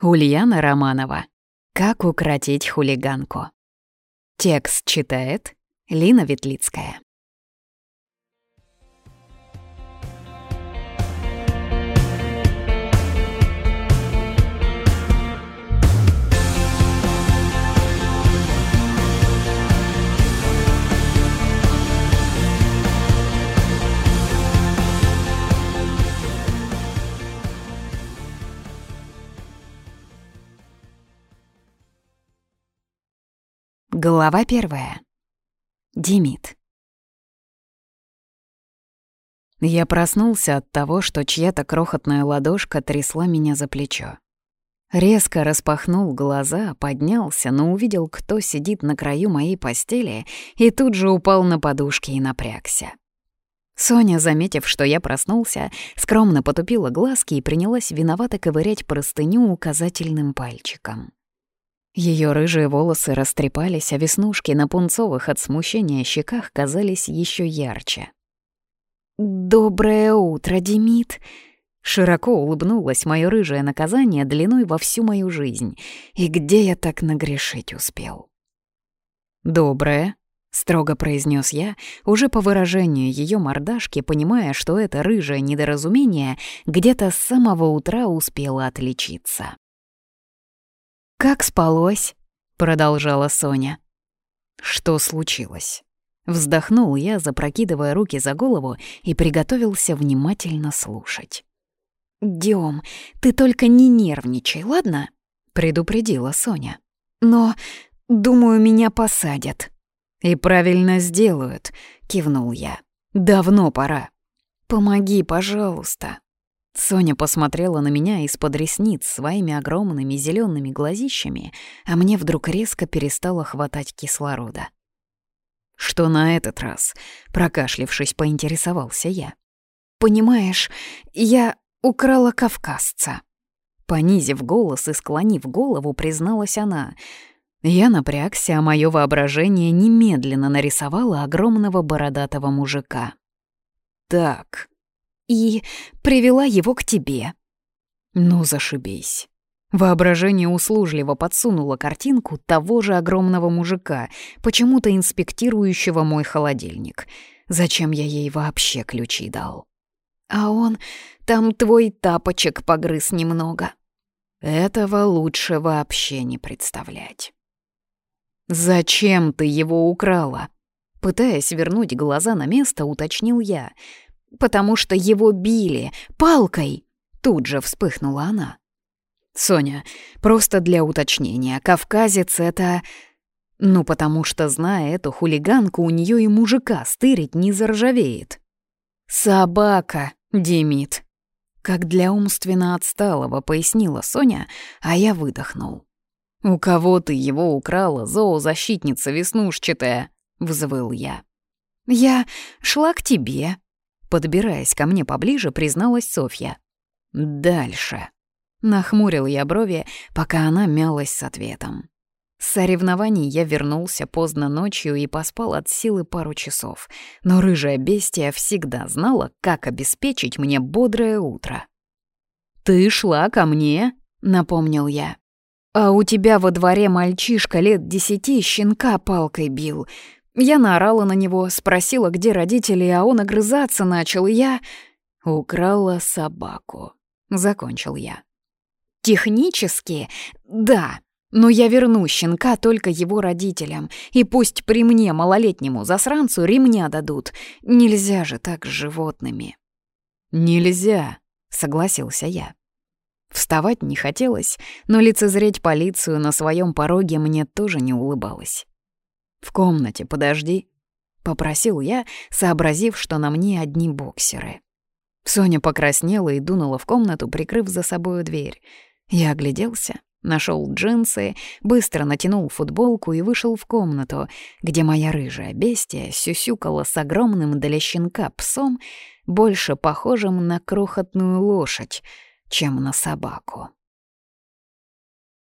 Ульяна Романова. Как укротить хулиганку. Текст читает Лина Ветлицкая. Глава первая. Димит. Я проснулся от того, что чья-то крохотная ладошка трясла меня за плечо. Резко распахнул глаза, поднялся, но увидел, кто сидит на краю моей постели, и тут же упал на подушки и напрягся. Соня, заметив, что я проснулся, скромно потупила глазки и принялась виновато ковырять простыню указательным пальчиком. Ее рыжие волосы растрепались, а веснушки на пунцовых от смущения щеках казались еще ярче. «Доброе утро, Демид!» Широко улыбнулось мое рыжее наказание длиной во всю мою жизнь. И где я так нагрешить успел? «Доброе», — строго произнес я, уже по выражению ее мордашки, понимая, что это рыжее недоразумение где-то с самого утра успело отличиться. «Как спалось?» — продолжала Соня. «Что случилось?» Вздохнул я, запрокидывая руки за голову, и приготовился внимательно слушать. «Дем, ты только не нервничай, ладно?» — предупредила Соня. «Но, думаю, меня посадят». «И правильно сделают», — кивнул я. «Давно пора». «Помоги, пожалуйста», Соня посмотрела на меня из-под ресниц своими огромными зелеными глазищами, а мне вдруг резко перестало хватать кислорода. «Что на этот раз?» — прокашлившись, поинтересовался я. «Понимаешь, я украла кавказца». Понизив голос и склонив голову, призналась она. Я напрягся, а мое воображение немедленно нарисовало огромного бородатого мужика. «Так», и привела его к тебе». «Ну, зашибись». Воображение услужливо подсунуло картинку того же огромного мужика, почему-то инспектирующего мой холодильник. Зачем я ей вообще ключи дал? А он там твой тапочек погрыз немного. Этого лучше вообще не представлять. «Зачем ты его украла?» Пытаясь вернуть глаза на место, уточнил я — потому что его били палкой!» Тут же вспыхнула она. «Соня, просто для уточнения, кавказец — это...» «Ну, потому что, зная эту хулиганку, у нее и мужика стырить не заржавеет». «Собака, Демид!» Как для умственно отсталого, пояснила Соня, а я выдохнул. «У кого ты его украла, зоозащитница веснушчатая?» — взвыл я. «Я шла к тебе», Подбираясь ко мне поближе, призналась Софья. «Дальше». Нахмурил я брови, пока она мялась с ответом. С соревнований я вернулся поздно ночью и поспал от силы пару часов, но рыжая бестия всегда знала, как обеспечить мне бодрое утро. «Ты шла ко мне?» — напомнил я. «А у тебя во дворе мальчишка лет десяти щенка палкой бил», я наорала на него, спросила, где родители, а он огрызаться начал, и я... Украла собаку. Закончил я. Технически, да, но я верну щенка только его родителям, и пусть при мне, малолетнему засранцу, ремня дадут. Нельзя же так с животными. «Нельзя», — согласился я. Вставать не хотелось, но лицезреть полицию на своем пороге мне тоже не улыбалось. «В комнате, подожди», — попросил я, сообразив, что на мне одни боксеры. Соня покраснела и дунула в комнату, прикрыв за собою дверь. Я огляделся, нашел джинсы, быстро натянул футболку и вышел в комнату, где моя рыжая бестия сюсюкала с огромным для щенка псом, больше похожим на крохотную лошадь, чем на собаку.